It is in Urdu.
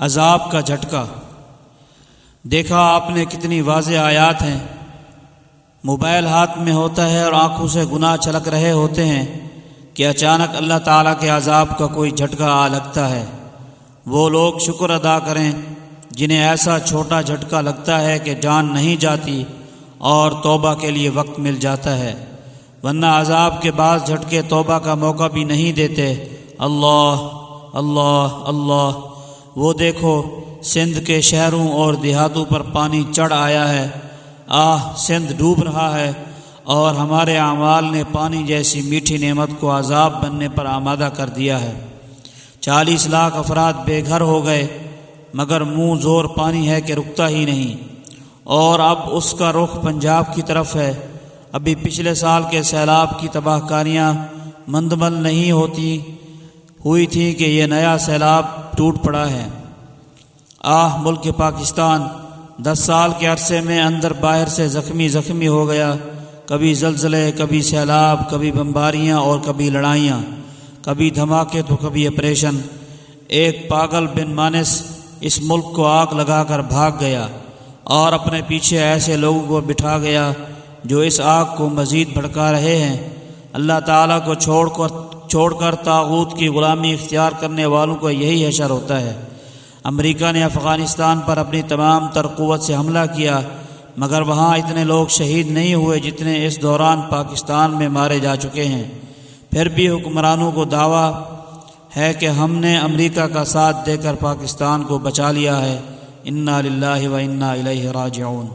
عذاب کا جھٹکا۔ دیکھا آپ نے کتنی واضح آیات ہیں۔ موبائل ہاتھ میں ہوتا ہے اور آنکھوں سے گناہ چھلک رہے ہوتے ہیں کہ اچانک اللہ تعالیٰ کے عذاب کا کوئی جھٹکا آ لگتا ہے۔ وہ لوگ شکر ادا کریں جنہیں ایسا چھوٹا جھٹکا لگتا ہے کہ جان نہیں جاتی اور توبہ کے لیے وقت مل جاتا ہے۔ ورنہ عذاب کے بعد جھٹکے توبہ کا موقع بھی نہیں دیتے۔ اللہ اللہ اللہ۔ وہ دیکھو، سندھ کے شہروں اور دیہاتوں پر پانی چڑھ آیا ہے۔ آہ، سندھ ڈوب رہا ہے۔ اور ہمارے اعمال نے پانی جیسی میٹھی نعمت کو عذاب بننے پر آمادہ کر دیا ہے۔ چالیس لاکھ افراد بے گھر ہو گئے، مگر منہ زور پانی ہے کہ رکتا ہی نہیں۔ اور اب اس کا رخ پنجاب کی طرف ہے۔ ابھی پچھلے سال کے سیلاب کی تباہ کاریاں مندمل نہیں ہوتی، ہوئی تھی کہ یہ نیا سیلاب ٹوٹ پڑا ہے۔ آہ، ملک پاکستان، دس سال کے عرصے میں اندر باہر سے زخمی زخمی ہو گیا۔ کبھی زلزلے، کبھی سیلاب، کبھی بمباریاں اور کبھی لڑائیاں۔ کبھی دھماکے تو کبھی اپریشن۔ ایک پاگل بن مانس اس ملک کو آگ لگا کر بھاگ گیا اور اپنے پیچھے ایسے لوگوں کو بٹھا گیا جو اس آگ کو مزید بھڑکا رہے ہیں۔ اللہ تعالیٰ کو چھوڑ کر چھوڑ کر تاغوت کی غلامی اختیار کرنے والوں کو یہی حشر ہوتا ہے۔ امریکہ نے افغانستان پر اپنی تمام تر قوت سے حملہ کیا، مگر وہاں اتنے لوگ شہید نہیں ہوئے جتنے اس دوران پاکستان میں مارے جا چکے ہیں۔ پھر بھی حکمرانوں کو دعویٰ ہے کہ ہم نے امریکہ کا ساتھ دے کر پاکستان کو بچا لیا ہے۔ انا للہ و انا الیہ راجعون۔